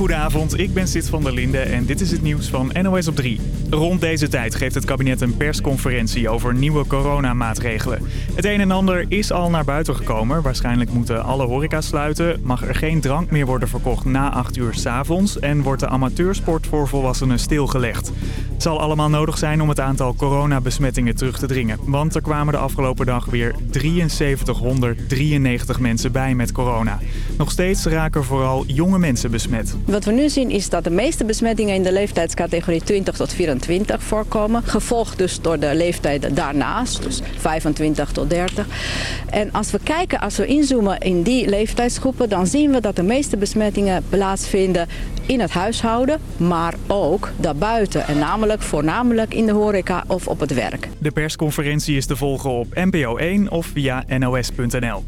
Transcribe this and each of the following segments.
Goedenavond, ik ben Sid van der Linde en dit is het nieuws van NOS op 3. Rond deze tijd geeft het kabinet een persconferentie over nieuwe coronamaatregelen. Het een en ander is al naar buiten gekomen. Waarschijnlijk moeten alle horeca sluiten, mag er geen drank meer worden verkocht na 8 uur s avonds en wordt de amateursport voor volwassenen stilgelegd. Het zal allemaal nodig zijn om het aantal coronabesmettingen terug te dringen. Want er kwamen de afgelopen dag weer 7393 mensen bij met corona. Nog steeds raken vooral jonge mensen besmet. Wat we nu zien is dat de meeste besmettingen in de leeftijdscategorie 20 tot 24 voorkomen. Gevolgd dus door de leeftijd daarnaast, dus 25 tot 30. En als we kijken, als we inzoomen in die leeftijdsgroepen... dan zien we dat de meeste besmettingen plaatsvinden in het huishouden, maar ook daarbuiten. En namelijk voornamelijk in de horeca of op het werk. De persconferentie is te volgen op NPO 1 of via nos.nl.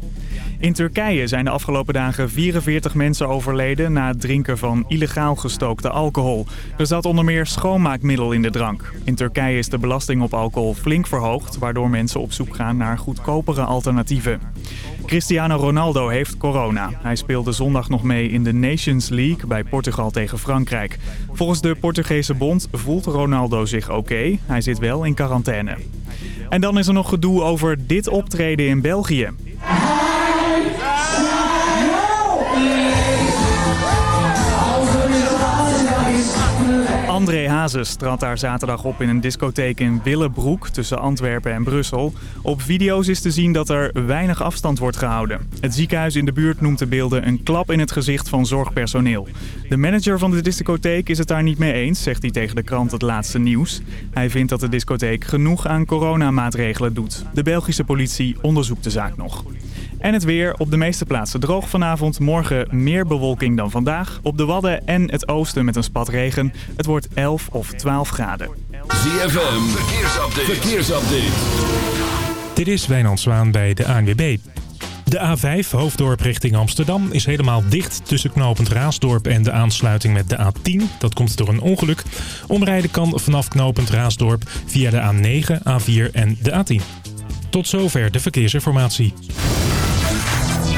In Turkije zijn de afgelopen dagen 44 mensen overleden na het drinken van illegaal gestookte alcohol. Er zat onder meer schoonmaakmiddel in de drank. In Turkije is de belasting op alcohol flink verhoogd, waardoor mensen op zoek gaan naar goedkopere alternatieven. Cristiano Ronaldo heeft corona. Hij speelde zondag nog mee in de Nations League bij Portugal tegen Frankrijk. Volgens de Portugese bond voelt Ronaldo zich oké. Hij zit wel in quarantaine. En dan is er nog gedoe over dit optreden in België. André Hazes trad daar zaterdag op in een discotheek in Willebroek tussen Antwerpen en Brussel. Op video's is te zien dat er weinig afstand wordt gehouden. Het ziekenhuis in de buurt noemt de beelden een klap in het gezicht van zorgpersoneel. De manager van de discotheek is het daar niet mee eens, zegt hij tegen de krant Het Laatste Nieuws. Hij vindt dat de discotheek genoeg aan coronamaatregelen doet. De Belgische politie onderzoekt de zaak nog. En het weer op de meeste plaatsen droog vanavond. Morgen meer bewolking dan vandaag. Op de Wadden en het oosten met een spat regen. Het wordt 11 of 12 graden. ZFM, verkeersupdate. verkeersupdate. Dit is Wijnand Zwaan bij de ANWB. De A5, hoofddorp richting Amsterdam, is helemaal dicht tussen knooppunt Raasdorp en de aansluiting met de A10. Dat komt door een ongeluk. Omrijden kan vanaf knooppunt Raasdorp via de A9, A4 en de A10. Tot zover de verkeersinformatie.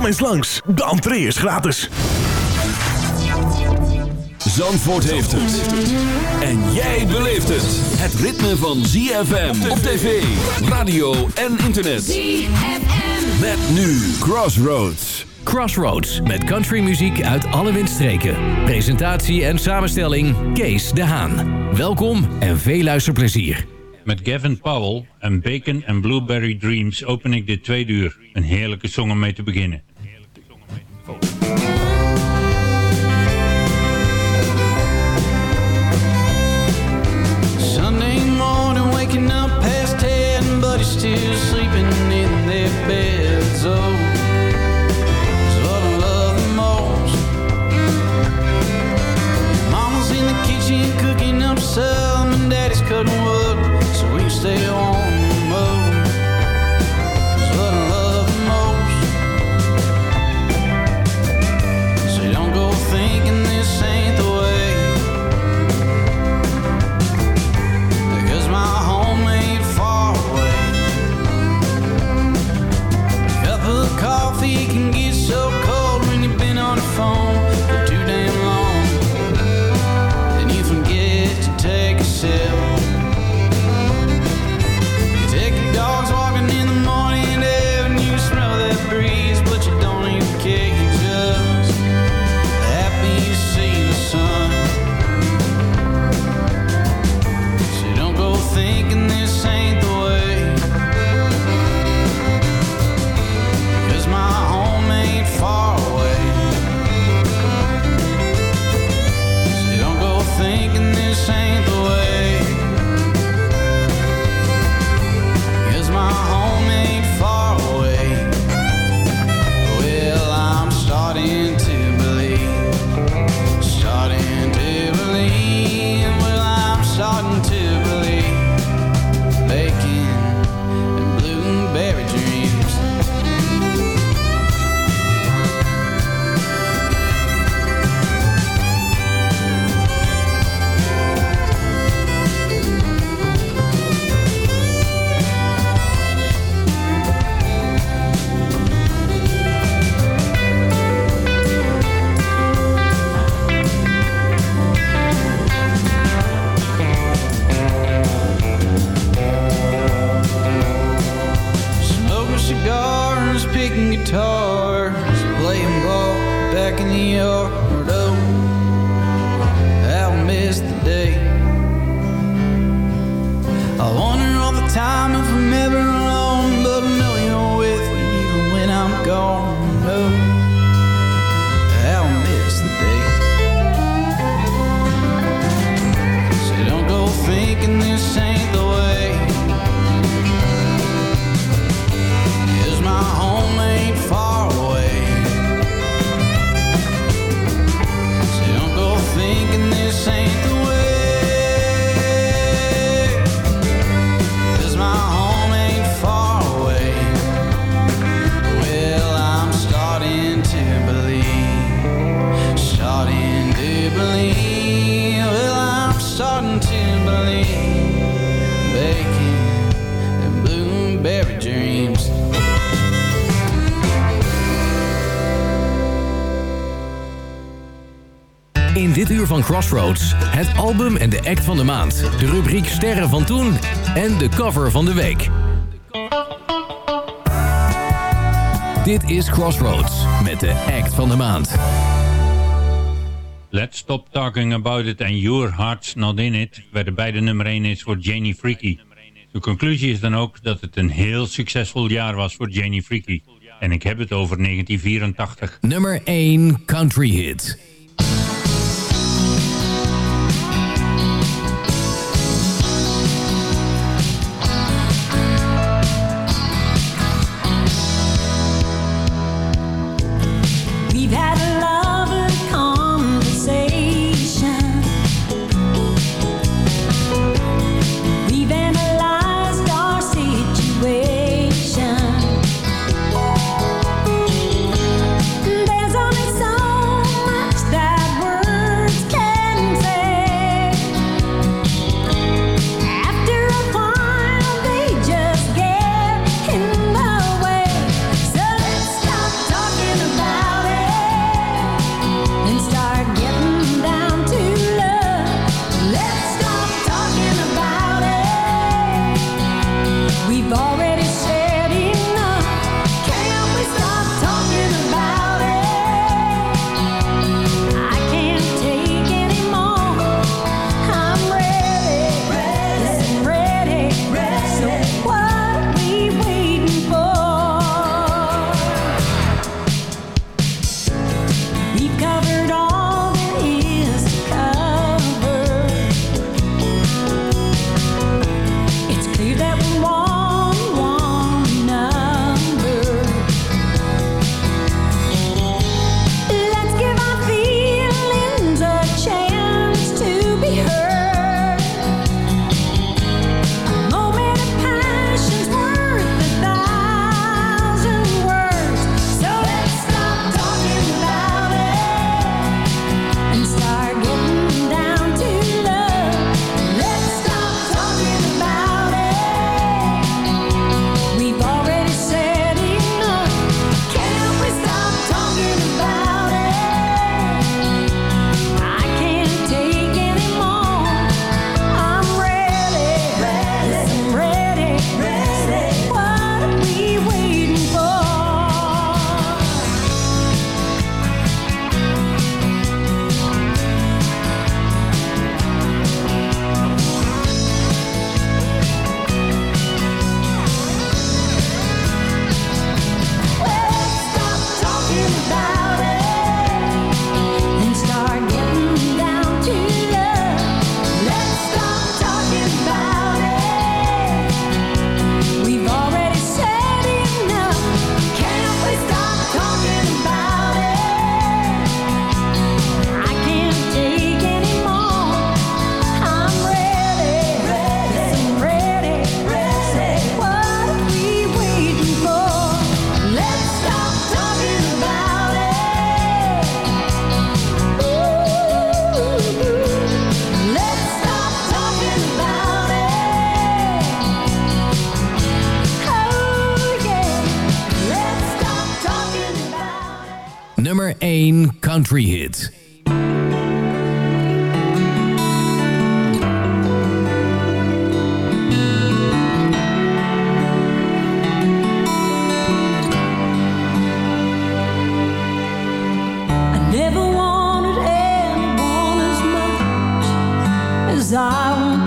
Kom eens langs, de entree is gratis. Zandvoort heeft het. En jij beleeft het. Het ritme van ZFM op tv, radio en internet. ZFM. Met nu Crossroads. Crossroads met countrymuziek uit alle windstreken. Presentatie en samenstelling Kees de Haan. Welkom en veel luisterplezier. Met Gavin Powell en Bacon and Blueberry Dreams open ik dit tweede uur. Een heerlijke song om mee te beginnen. Still sleeping in their beds. sterren van toen en de cover van de week. Dit is Crossroads met de act van de maand. Let's Stop Talking About It and Your Heart's Not In It werden beide nummer 1 is voor Janie Freaky. De conclusie is dan ook dat het een heel succesvol jaar was voor Janie Freaky. En ik heb het over 1984. Nummer 1 Country Hit. as I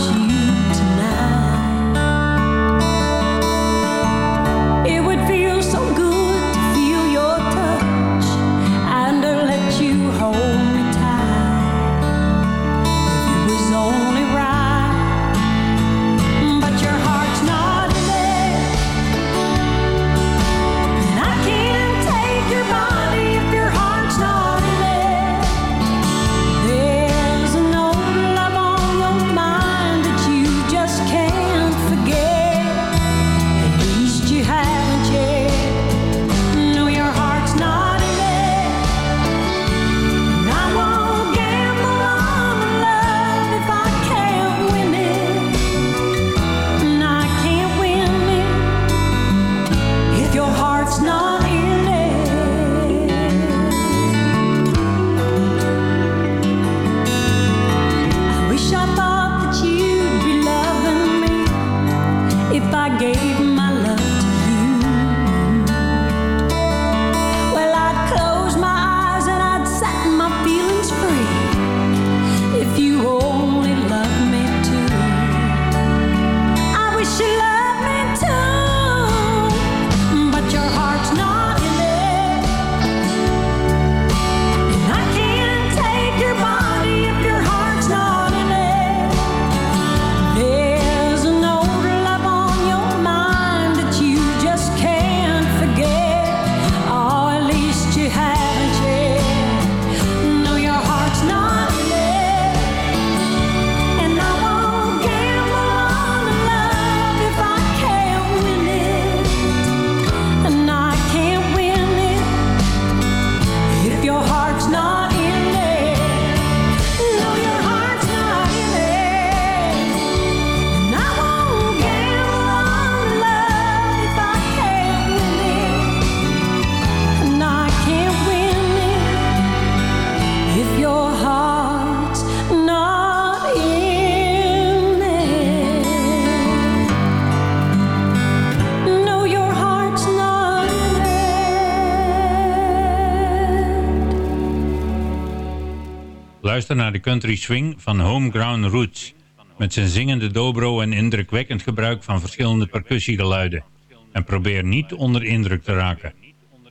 naar de country swing van Homegrown Roots... met zijn zingende dobro en indrukwekkend gebruik van verschillende percussiegeluiden... en probeer niet onder indruk te raken.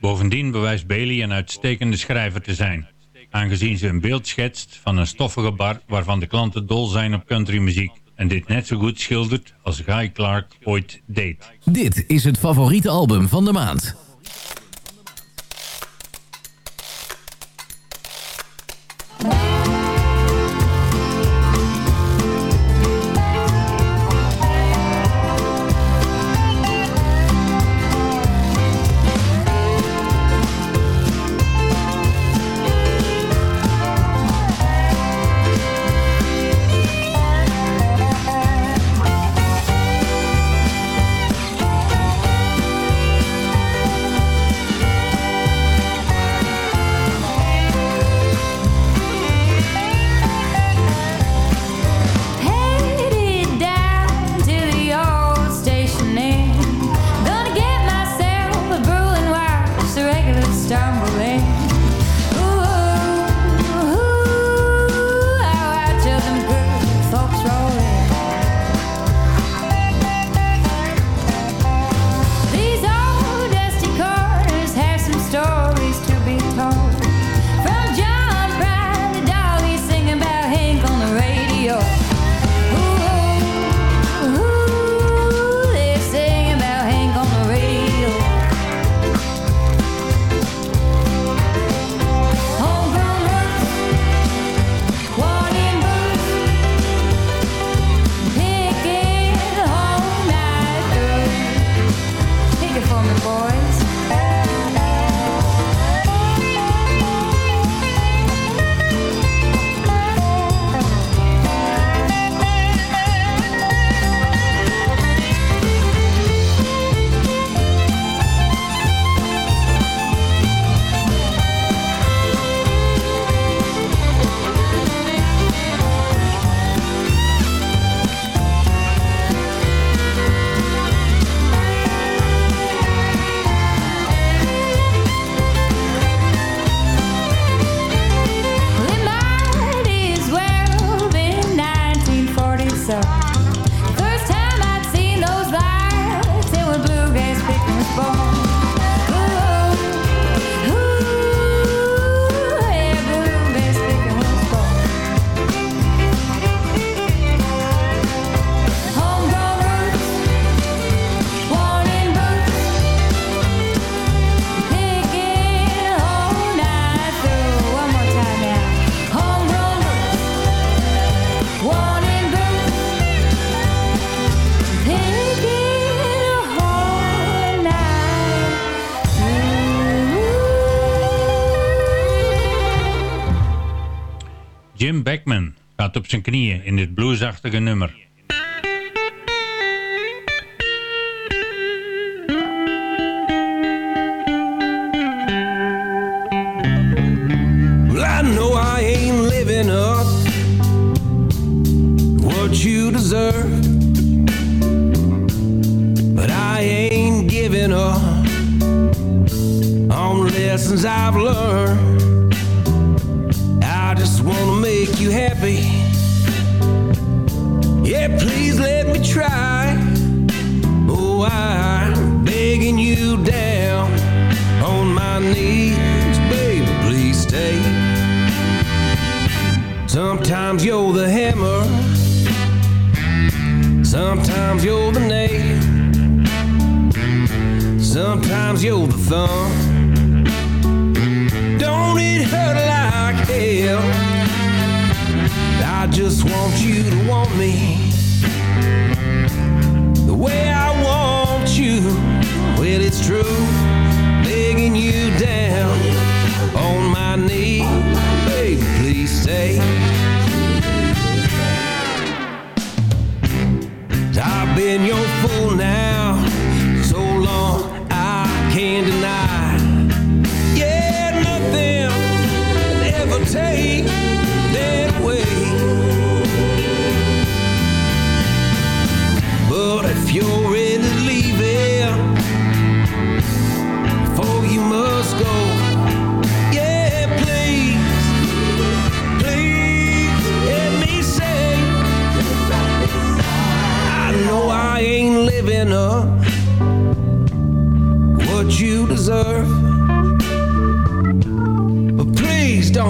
Bovendien bewijst Bailey een uitstekende schrijver te zijn... aangezien ze een beeld schetst van een stoffige bar... waarvan de klanten dol zijn op countrymuziek en dit net zo goed schildert als Guy Clark ooit deed. Dit is het favoriete album van de maand. Jim Beckman gaat op zijn knieën in dit bluesachtige nummer.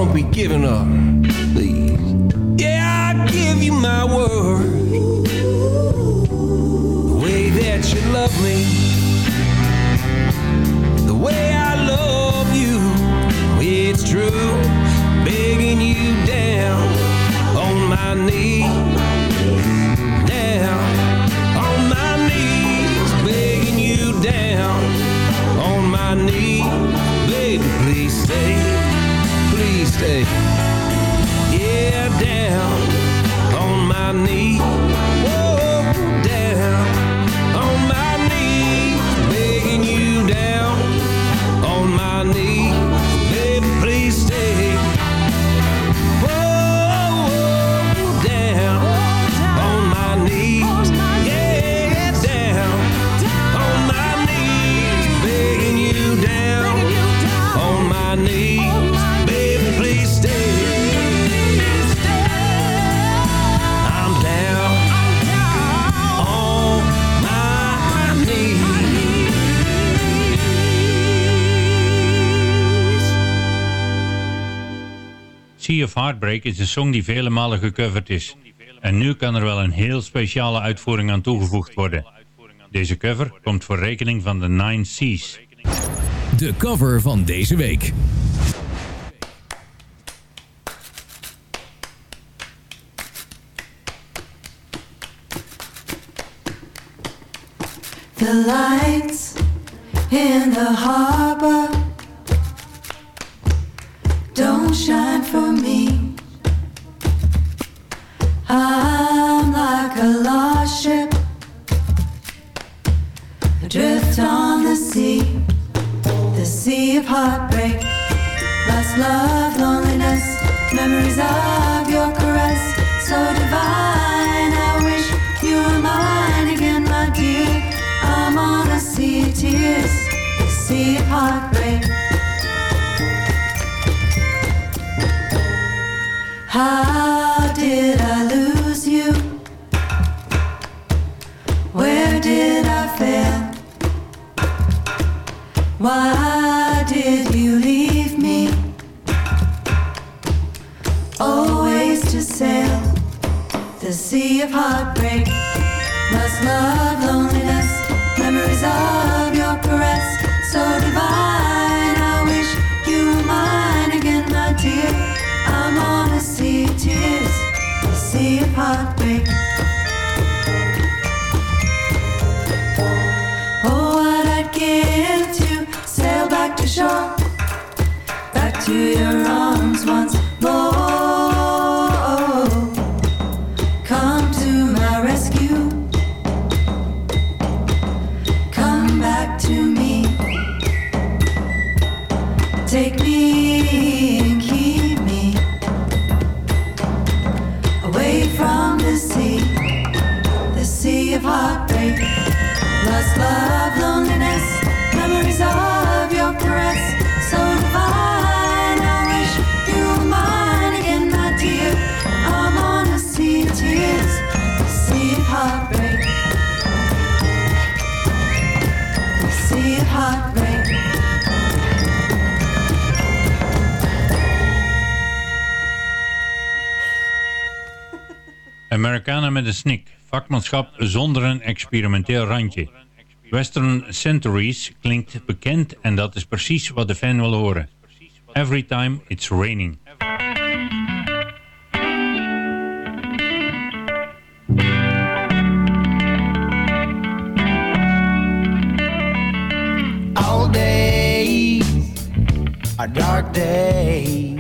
Don't be giving up, please. Yeah, I give you my word. Heartbreak is een song die vele malen gecoverd is. En nu kan er wel een heel speciale uitvoering aan toegevoegd worden. Deze cover komt voor rekening van de Nine Seas. De cover van deze week. The lights in the harbor don't shine for me. I'm like a lost ship adrift on the sea, the sea of heartbreak, lost love, loneliness, memories of your caress, so divine. I wish you were mine again, my dear. I'm on a sea of tears, the sea of heartbreak. How heartbreak, lost love, loneliness, memories of Met een snik. Vakmanschap zonder een experimenteel randje. Western Centuries klinkt bekend en dat is precies wat de fan wil horen. Every time it's raining. All days are dark days.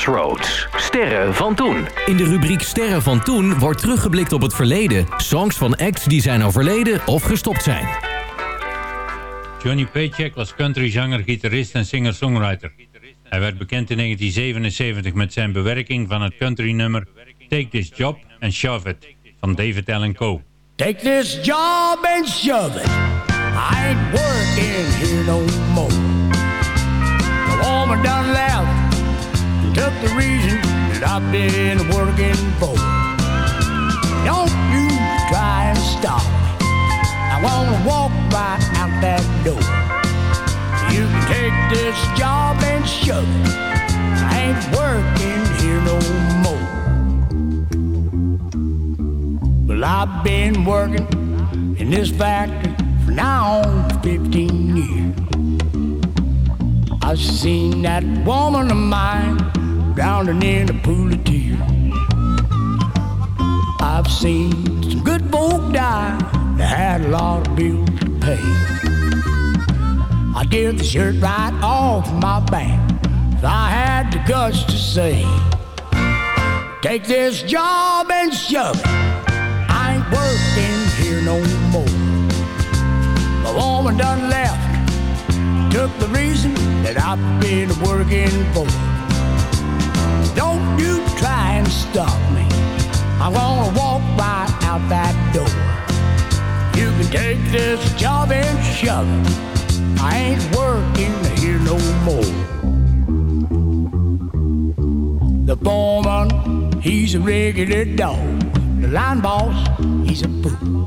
Crossroads. Sterren van toen. In de rubriek Sterren van toen wordt teruggeblikt op het verleden. Songs van acts die zijn overleden of gestopt zijn. Johnny Paycheck was countryzanger, gitarist en singer-songwriter. Hij werd bekend in 1977 met zijn bewerking van het countrynummer Take This Job and Shove It van David Allen Coe. Take this job and shove it. I ain't working here no more. The woman done left took the reason that I've been working for. Don't you try and stop me. I wanna walk right out that door. You can take this job and shove it. I ain't working here no more. Well, I've been working in this factory for now on 15 years. I've seen that woman of mine drowning in a pool of tears. I've seen some good folk die that had a lot of bills to pay. I give the shirt right off my back if I had the guts to say, Take this job and shove it. I ain't working here no more. The woman done left, took the reason that I've been working for. Don't you try and stop me. I'm gonna walk right out that door. You can take this job and shove it. I ain't working here no more. The foreman, he's a regular dog. The line boss, he's a fool.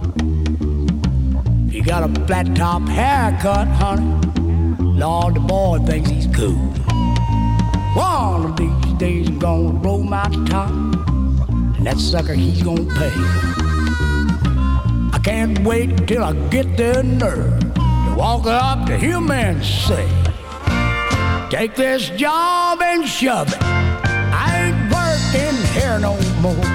He got a flat top haircut, honey. Lord, the boy thinks he's cool. One of these days I'm gonna blow my top, and that sucker he's gonna pay. I can't wait till I get the nerve to walk up to him and say, Take this job and shove it. I ain't working here no more.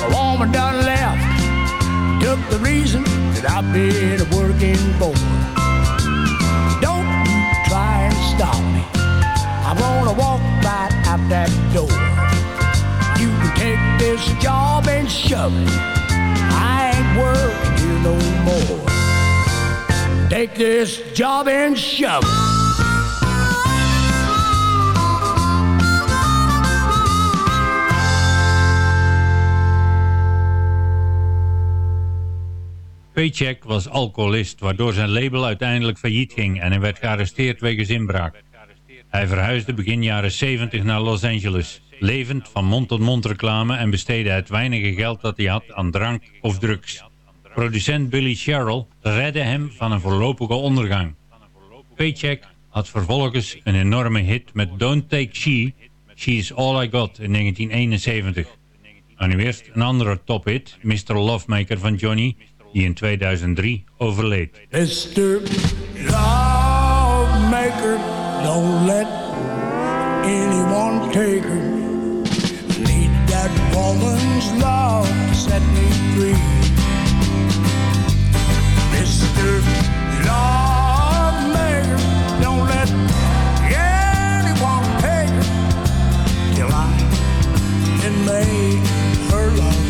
A woman done left, took the reason that I've been working for. Stop me. I'm gonna walk right out that door. You can take this job and shove it. I ain't working here no more. Take this job and shove it. Paycheck was alcoholist, waardoor zijn label uiteindelijk failliet ging en hij werd gearresteerd wegens inbraak. Hij verhuisde begin jaren 70 naar Los Angeles, levend van mond-tot-mond reclame en besteedde het weinige geld dat hij had aan drank of drugs. Producent Billy Sherrill redde hem van een voorlopige ondergang. Paycheck had vervolgens een enorme hit met Don't Take She, She's All I Got in 1971. En nu eerst een andere tophit, Mr. Lovemaker van Johnny, die in 2003 overleed. Mr. Lawmaker, don't let anyone take her. Need that woman's love to set me free. Mr. Lawmaker, don't let anyone take her. Till I can make her love.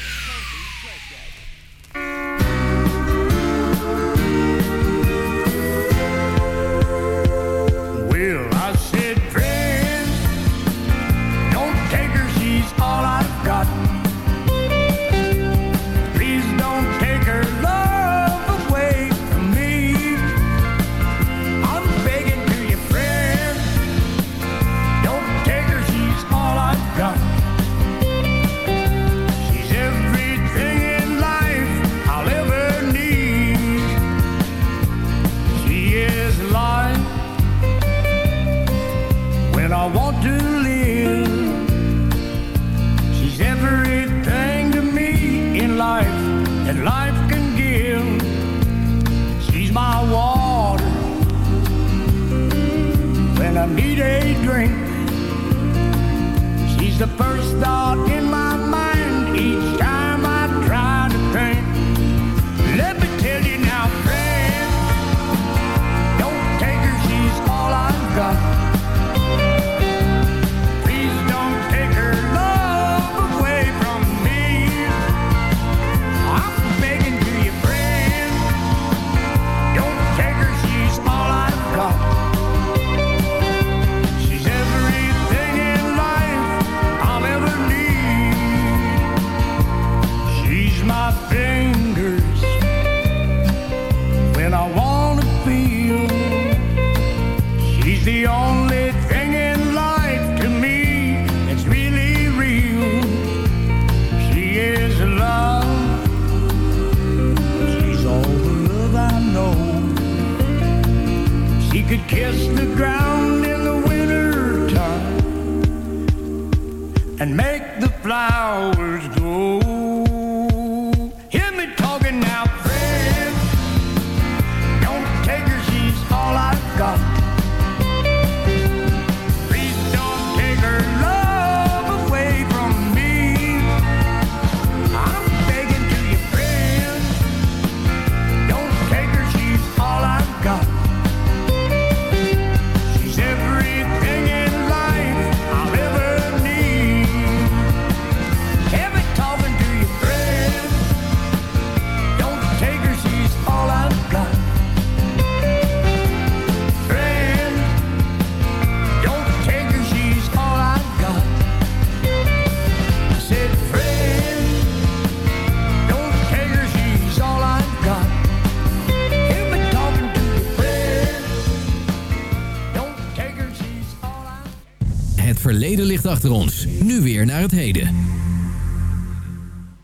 Nu weer naar het heden.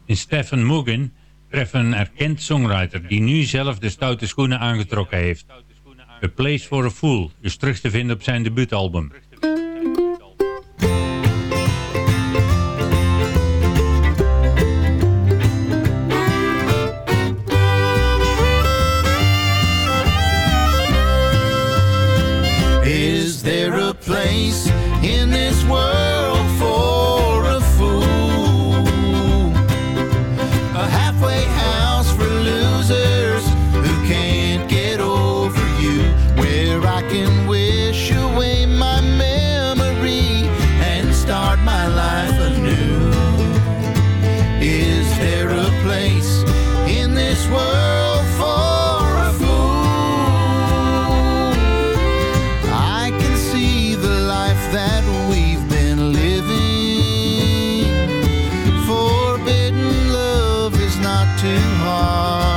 In Stefan Mugen treffen een erkend songwriter die nu zelf de stoute schoenen aangetrokken heeft. The Place for a Fool is terug te vinden op zijn debuutalbum. heart.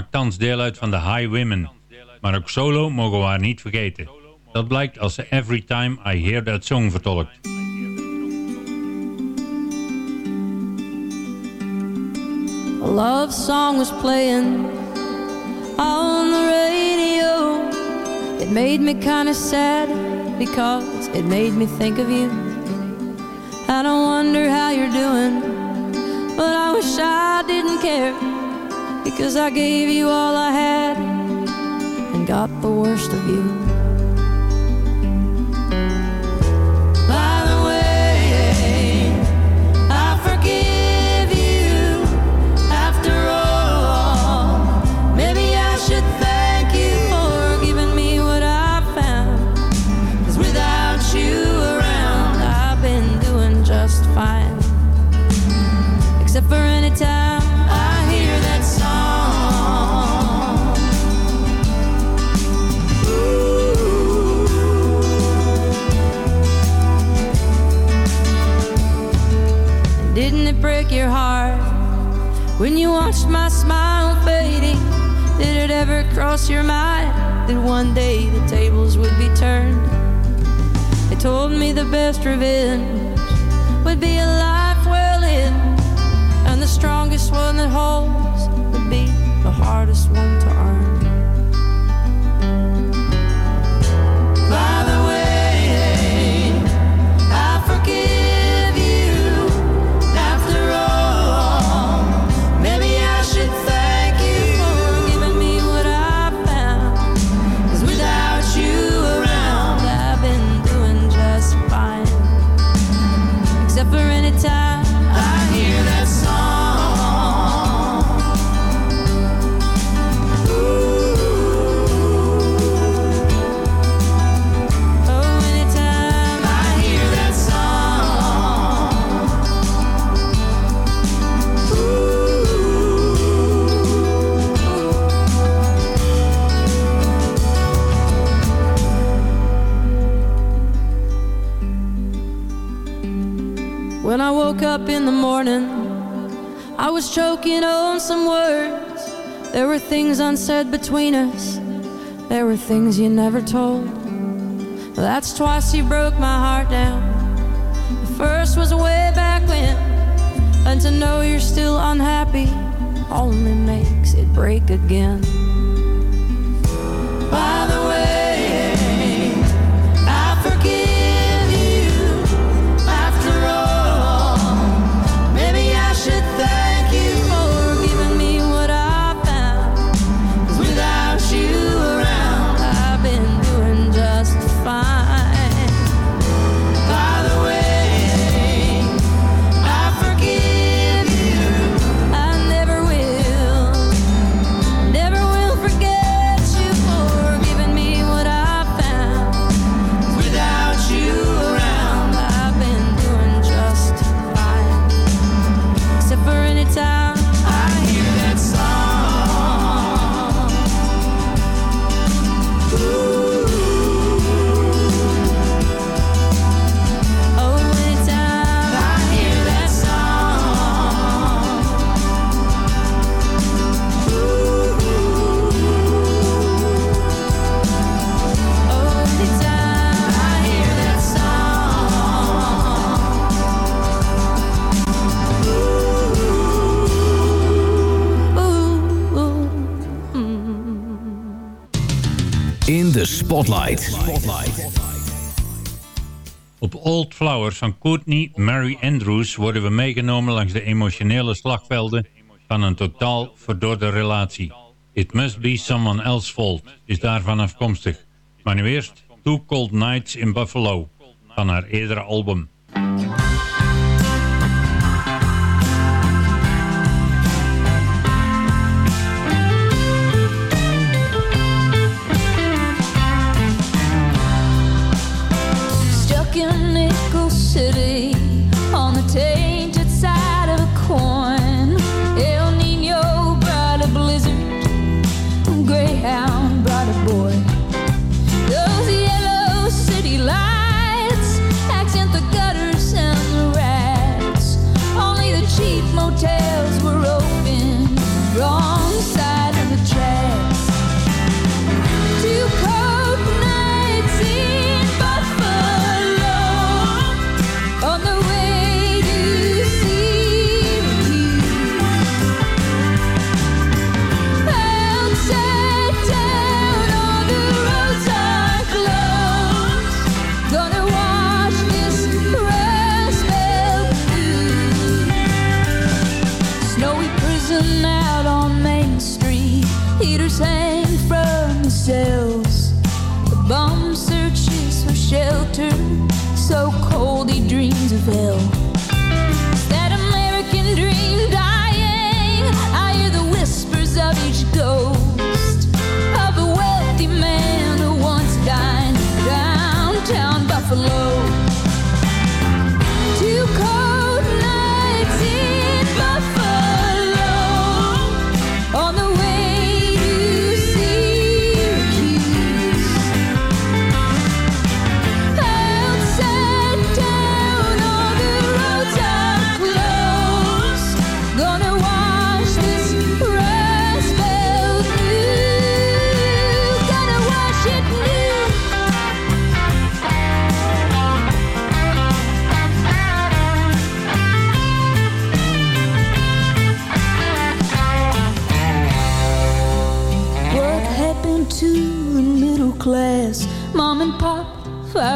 maakt thans deel uit van de High Women. Maar ook solo mogen we haar niet vergeten. Dat blijkt als ze Every Time I Hear That Song vertolkt. A love song was playing on the radio It made me kind of sad because it made me think of you I don't wonder how you're doing But I wish I didn't care because I gave you all I had and got the worst of you. that one day the tables would be turned. They told me the best revenge would be a life well in, and the strongest one that holds would be the hardest one to earn. Choking on some words. There were things unsaid between us. There were things you never told. That's twice you broke my heart down. The first was way back when, and to know you're still unhappy only makes it break again. De Spotlight. Op Old Flowers van Courtney Mary Andrews worden we meegenomen langs de emotionele slagvelden van een totaal verdorde relatie. It Must Be Someone Else's Fault is daarvan afkomstig. Maar nu eerst Two Cold Nights in Buffalo van haar eerdere album.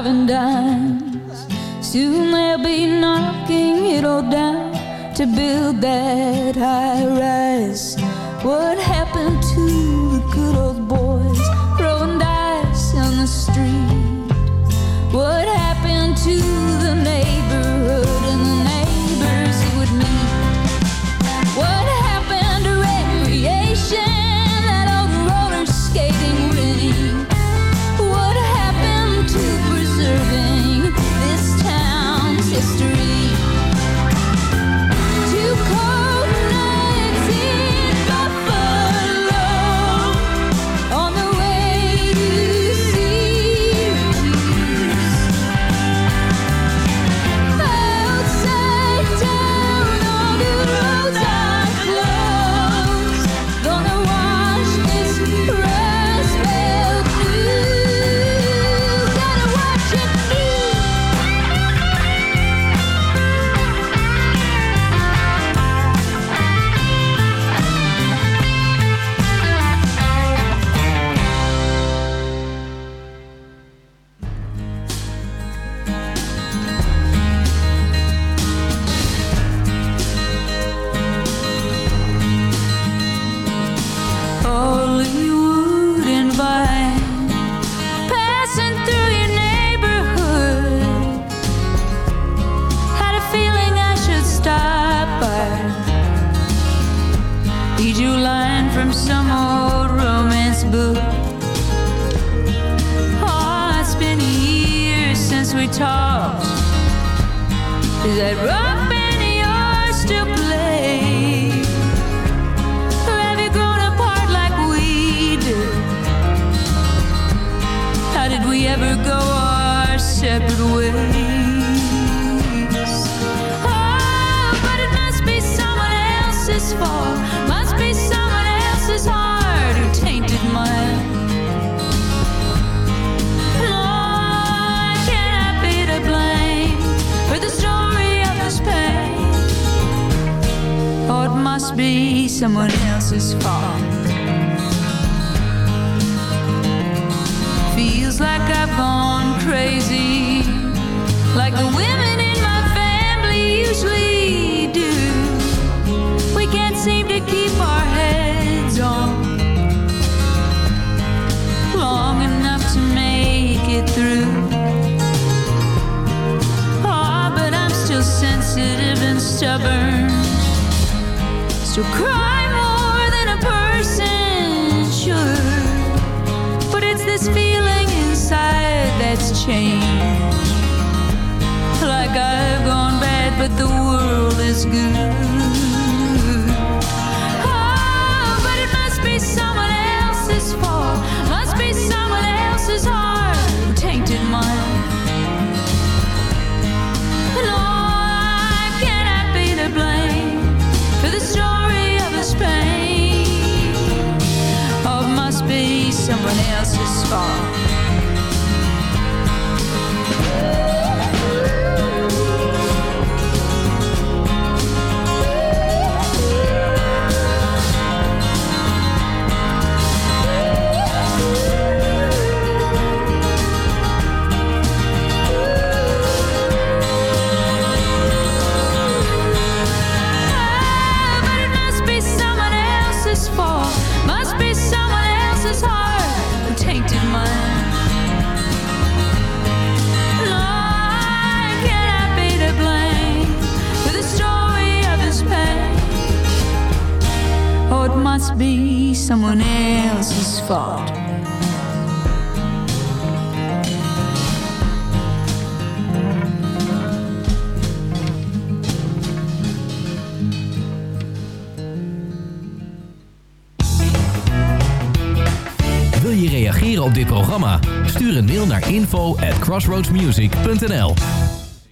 And dimes. Soon they'll be knocking it all down to build that high rise. What happened line from some old romance book. Oh, it's been years since we talked. Is that rock band yours still play? Have you grown apart like we did? How did we ever go our separate ways? Oh, be someone else's fault. Feels like I've gone crazy, like the women in my family usually do. We can't seem to keep our heads on long enough to make it through. Oh, but I'm still sensitive and stubborn. Still cry more than a person should. But it's this feeling inside that's changed. Like I've gone bad, but the world is good. Someone else's fault? Info at crossroadsmusic.nl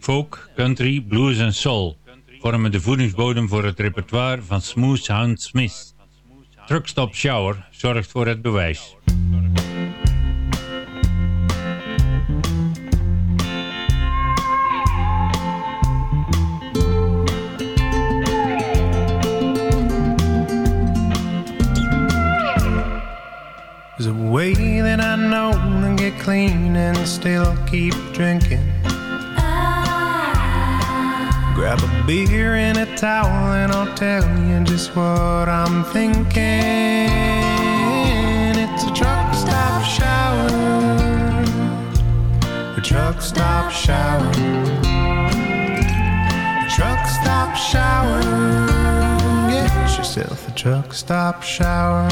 Folk, country, blues en soul vormen de voedingsbodem voor het repertoire van Smooth Sound Smith. Truckstop Shower zorgt voor het bewijs. Clean and still keep drinking. Grab a beer and a towel and I'll tell you just what I'm thinking. It's a truck stop shower. A truck stop shower. A truck stop shower. Get yourself a truck stop shower.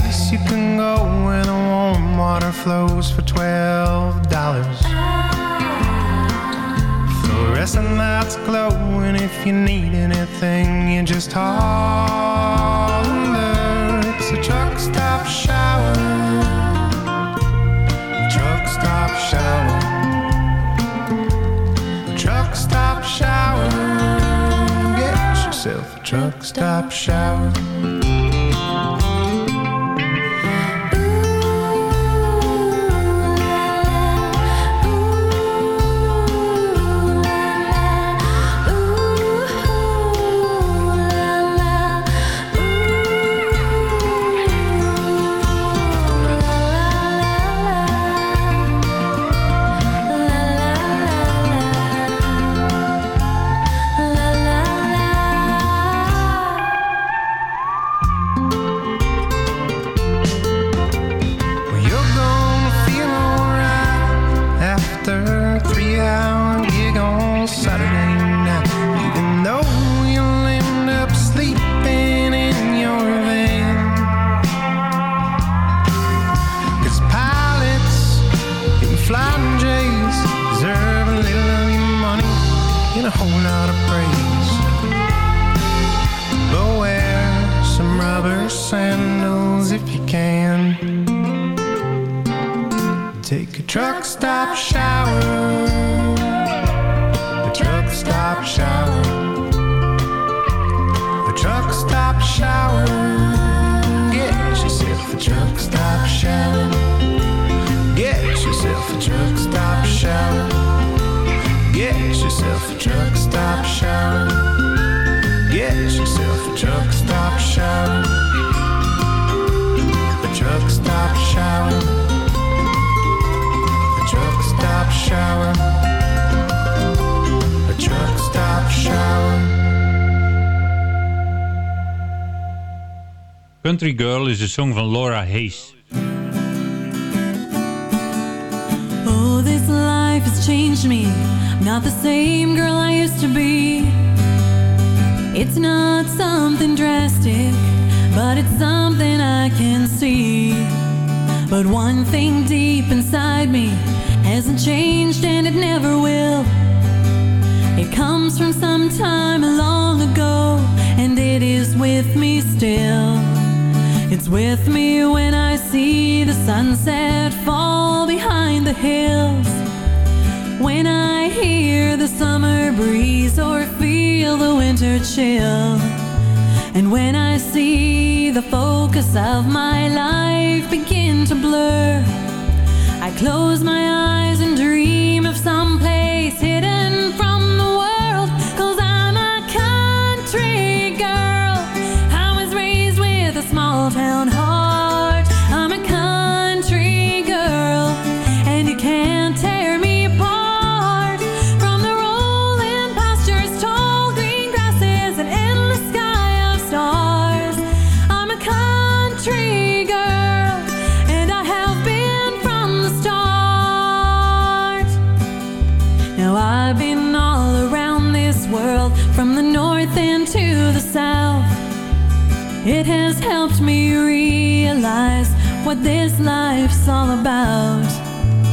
Place you can go where the warm water flows for twelve dollars. Fluorescent lights glow, and if you need anything, you just holler. It's a truck stop shower. Truck stop shower. Truck stop shower. Get yourself a truck stop shower. A truck stop shower. Get yourself a truck stop shower. Get yourself a truck stop shower. A truck stop shower. A truck stop shower. A truck stop shower. Country Girl is een song van Laura Hayes. Changed me. I'm not the same girl I used to be. It's not something drastic, but it's something I can see. But one thing deep inside me hasn't changed and it never will. It comes from some time long ago, and it is with me still. It's with me when I see the sunset fall behind the hills. When I hear the summer breeze or feel the winter chill. And when I see the focus of my life begin to blur, I close my eyes and dream of some place hidden from I've been all around this world, from the north and to the south. It has helped me realize what this life's all about.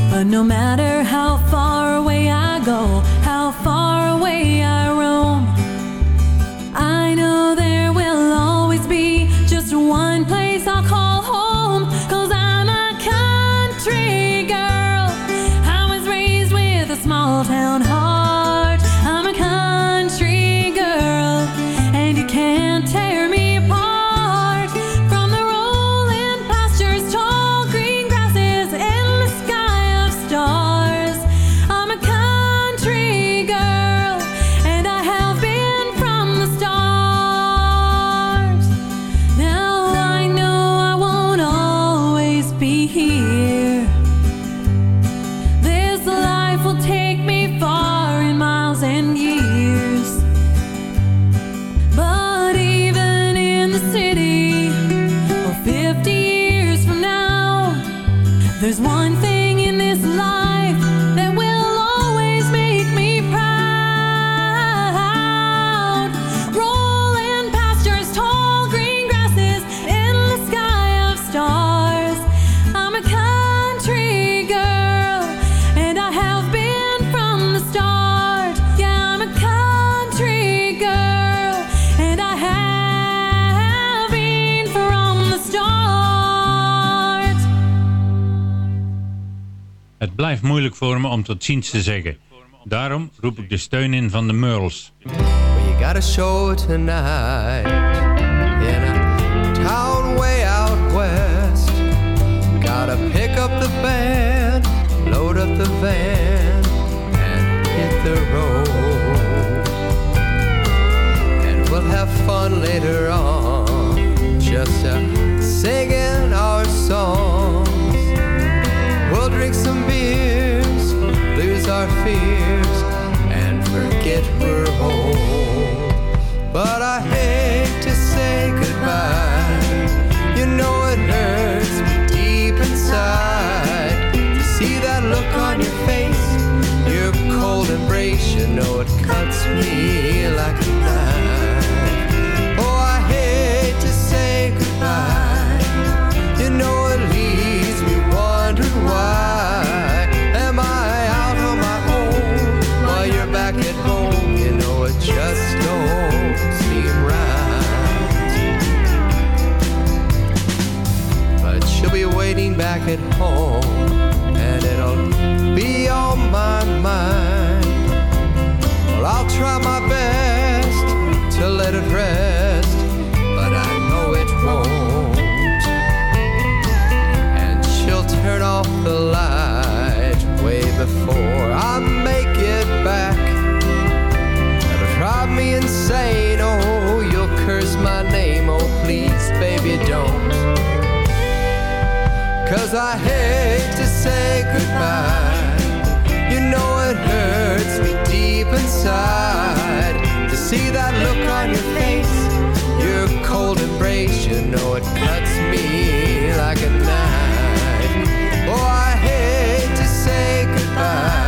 But no matter how far away I go, how far blijft moeilijk voor me om tot ziens te zeggen. Daarom roep ik de steun in van de Merles. Our fears, and forget we're home. But I hate to say goodbye. You know it hurts me deep inside to see that look on your face. Your cold embrace, you know it cuts me like home, and it'll be on my mind. Well, I'll try my best to let it rest, but I know it won't and she'll turn off the light Cause I hate to say goodbye. You know it hurts me deep inside to see that look on your face. Your cold embrace, you know it cuts me like a knife. Oh, I hate to say goodbye.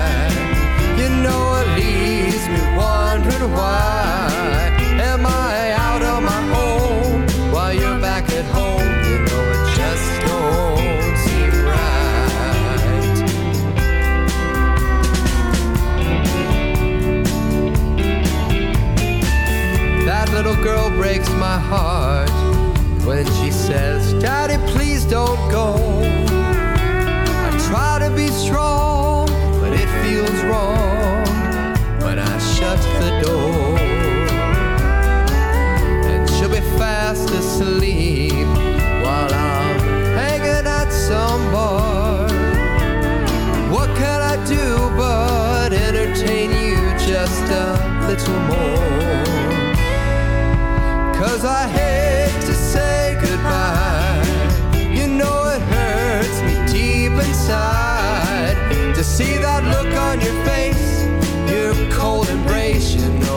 Breaks my heart when she says, Daddy, please don't go. I try to be strong, but it feels wrong when I shut the door. And she'll be fast asleep while I'm hanging at some bar. What can I do but entertain you just a little more? Cause I hate to say goodbye. You know it hurts me deep inside to see that look on your face. Your cold embrace, you know